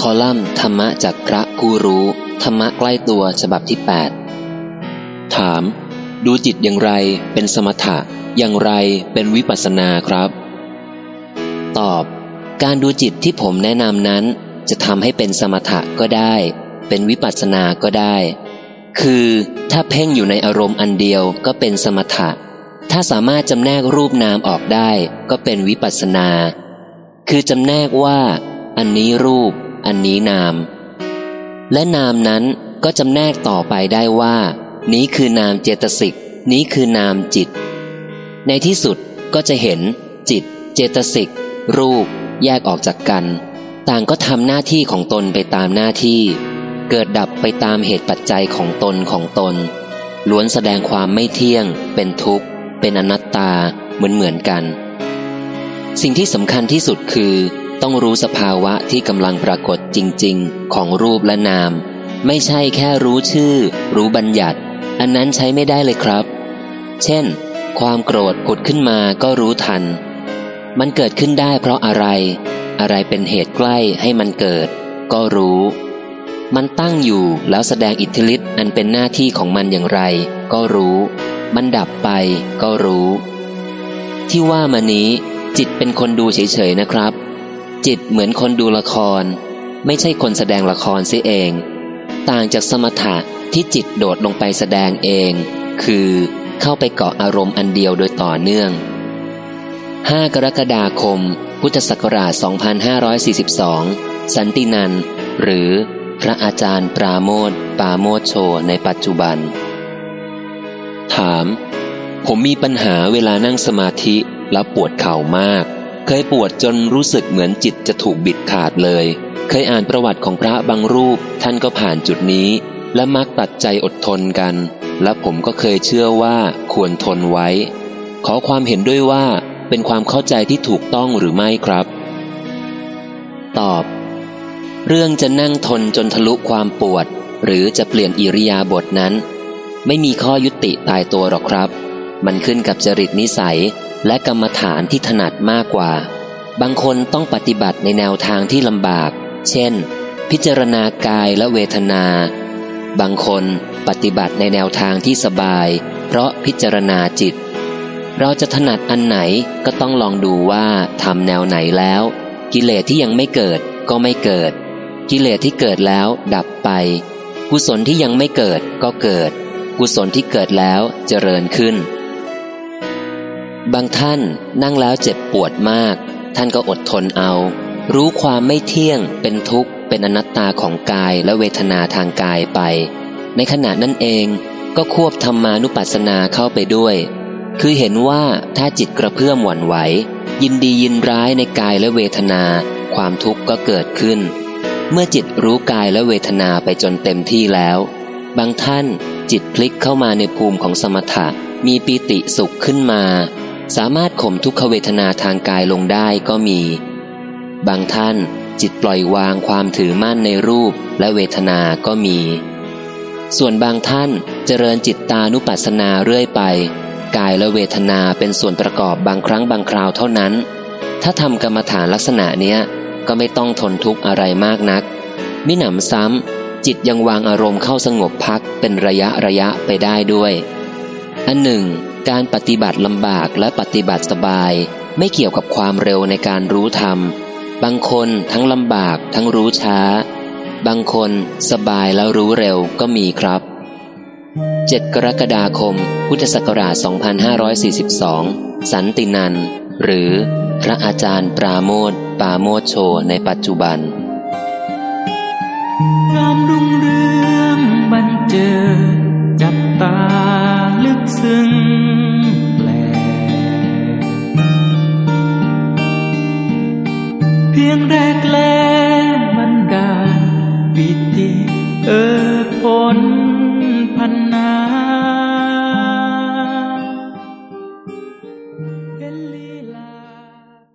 คอลัมน์ธรรมะจากพระผู้รู้ ธรรมะใกล้ตัวฉบับที่ 8 ถาม ดูจิตอย่างไรเป็นสมถะ อย่างไรเป็นวิปัสสนาครับ ตอบ การดูจิตที่ผมแนะนำนั้น จะทำให้เป็นสมถะก็ได้ เป็นวิปัสสนาก็ได้ คือถ้าเพ่งอยู่ในอารมณ์อันเดียวก็เป็นสมถะ ถ้าสามารถจำแนกรูปนามออกได้ ก็เป็นวิปัสสนา คือจำแนกว่า อันนี้รูป อันนี้นาม และนามนั้นก็จำแนกต่อไปได้ว่า นี้คือนามเจตสิก นี้คือนามจิต ในที่สุดก็จะเห็น จิต เจตสิก รูป แยกออกจากกัน ต่างก็ทำหน้าที่ของตนไปตามหน้าที่ เกิดดับไปตามเหตุปัจจัยของตนของตน ล้วนแสดงความไม่เที่ยง เป็นทุกข์ เป็นอนัตตาเหมือนเหมือนกัน สิ่งที่สำคัญที่สุดคือ ต้องรู้สภาวะที่กำลังปรากฏจริง ๆ ของรูปและนาม ไม่ใช่แค่รู้ชื่อ รู้บัญญัติ อันนั้นใช้ไม่ได้เลยครับ เช่น ความโกรธผุดขึ้นมาก็รู้ทัน มันเกิดขึ้นได้เพราะอะไร อะไรเป็นเหตุใกล้ให้มันเกิด ก็รู้ มันตั้งอยู่แล้วแสดงอิทธิฤทธิ์อันเป็นหน้าที่ของมันอย่างไร ก็รู้ มันดับไปก็รู้ ที่ว่ามานี้จิตเป็นคนดูเฉยๆนะครับ จิตเหมือนคนดูละคร ไม่ใช่คนแสดงละครเสียเอง ต่างจากสมถะที่จิตโดดลงไปแสดงเอง คือเข้าไปเกาะอารมณ์อันเดียวโดยต่อเนื่อง 5 กรกฎาคม พุทธศักราช 2542 สันตินัน หรือพระอาจารย์ปราโมทปาโมทโช ในปัจจุบัน ถาม ผมมีปัญหาเวลานั่งสมาธิแล้วปวดเข่ามาก เคยปวดจนรู้สึกเหมือนจิตจะถูกบิดขาดเลย เคยอ่านประวัติของพระบางรูป ท่านก็ผ่านจุดนี้ และมักตัดใจอดทนกัน และผมก็เคยเชื่อว่าควรทนไว้ ขอความเห็นด้วยว่าเป็นความเข้าใจที่ถูกต้องหรือไม่ครับ ตอบ เรื่องจะนั่งทนจนทะลุความปวด หรือจะเปลี่ยนอิริยาบถนั้น ไม่มีข้อยุติตายตัวหรอกครับ มันขึ้นกับจริตนิสัย และกรรมฐานที่ถนัดมากกว่า บางคนต้องปฏิบัติในแนวทางที่ลำบาก เช่น พิจารณากายและเวทนา บางคนปฏิบัติในแนวทางที่สบาย เพราะพิจารณาจิต เราจะถนัดอันไหนก็ต้องลองดูว่าทำแนวไหนแล้ว กิเลสที่ยังไม่เกิดก็ไม่เกิด กิเลสที่เกิดแล้วดับไป กุศลที่ยังไม่เกิดก็เกิด กุศลที่เกิดแล้วเจริญขึ้น บางท่านนั่งแล้วเจ็บปวดมาก ท่านก็อดทนเอา รู้ความไม่เที่ยงเป็นทุกข์ เป็นอนัตตาของกายและเวทนาทางกายไป ในขณะนั้นเองก็ควบธรรมานุปัสสนาเข้าไปด้วย คือเห็นว่าถ้าจิตกระเพื่อมหวั่นไหว ยินดียินร้ายในกายและเวทนา ความทุกข์ก็เกิดขึ้น เมื่อจิตรู้กายและเวทนาไปจนเต็มที่แล้ว บางท่านจิตพลิกเข้ามาในภูมิของสมถะมีปีติสุขขึ้นมา สามารถข่มทุกขเวทนาทางกายลงได้ก็มี บางท่านจิตปล่อยวางความถือมั่นในรูปและเวทนาก็มี ส่วนบางท่านเจริญจิตตานุปัสสนาเรื่อยไป กายและเวทนาเป็นส่วนประกอบบางครั้งบางคราวเท่านั้น ถ้าทำกรรมฐานลักษณะเนี้ยก็ไม่ต้องทนทุกข์อะไรมากนัก มิหนำซ้ำจิตยังวางอารมณ์เข้าสงบพักเป็นระยะระยะไปได้ด้วย อันหนึ่ง การปฏิบัติลำบากและปฏิบัติสบาย ไม่เกี่ยวกับความเร็วในการรู้ธรรม บางคนทั้งลำบากทั้งรู้ช้า บางคนสบายแล้วรู้เร็วก็มีครับ 7 กรกฎาคม พุทธศักราช 2542 สันตินัน หรือพระอาจารย์ปราโมทปาโมทโช ในปัจจุบันงามรุ่งเรืองบันเจิด ยงแรกแลมันดาปิติเออผลพันนา